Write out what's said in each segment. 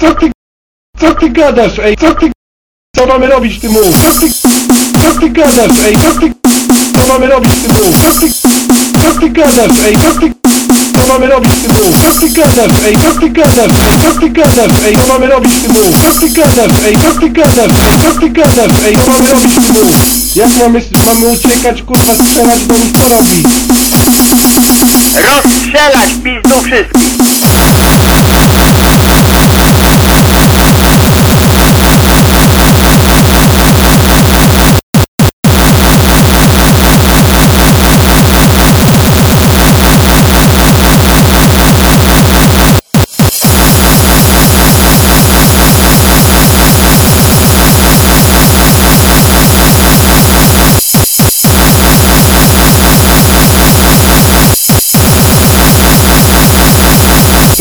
Co ty, co ty gadasz, ej, co ty, co mamy robić, ty mów? Co ty, co ty gadasz, ej, co ty, co mamy robić, ty mów? Co ty, co ty gadasz, ej, co ty, co mamy robić, ty mów? Co ty gadasz, ej, co ty gadasz, ej, co ty gadasz, ej, co mamy robić, ty mów? Co ty gadasz, ej, co ty gadasz, ej, co ty gadasz, ej, co mamy robić, ty mów? Jak mamy, mamy uciekać, kurwa, strzelać do nich, co robić? Rozstrzelać pizdu wszystkich!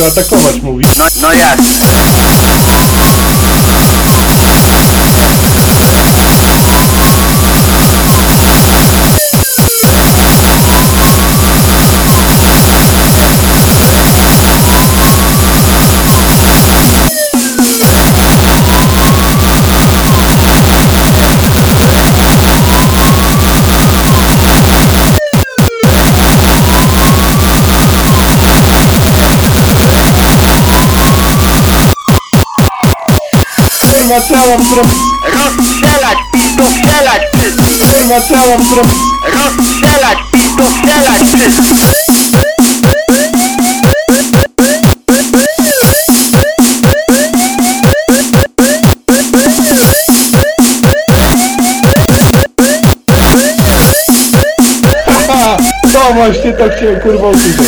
Atakować, mówisz? No, no jasne. Kurwa, mam zrobić? Rozstrzelać pizdu, strzelać wszystkich! Kurwa, mam zrobić? Rozstrzelać pizdu, strzelać wszystkich! Haha, to właśnie to chciałem kurwa usłyszeć.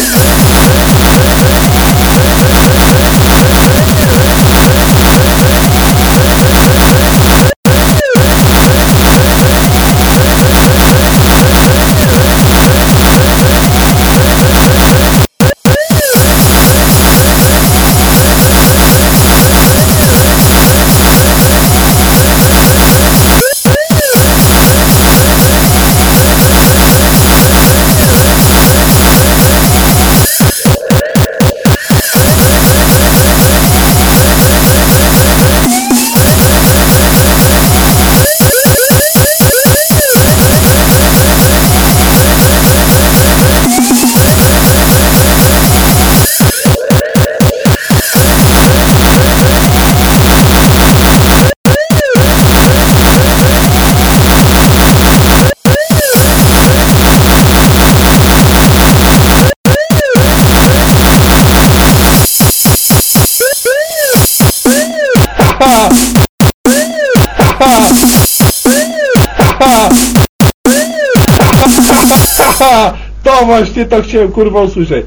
Haha! To właśnie to chciałem kurwa usłyszeć.